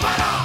para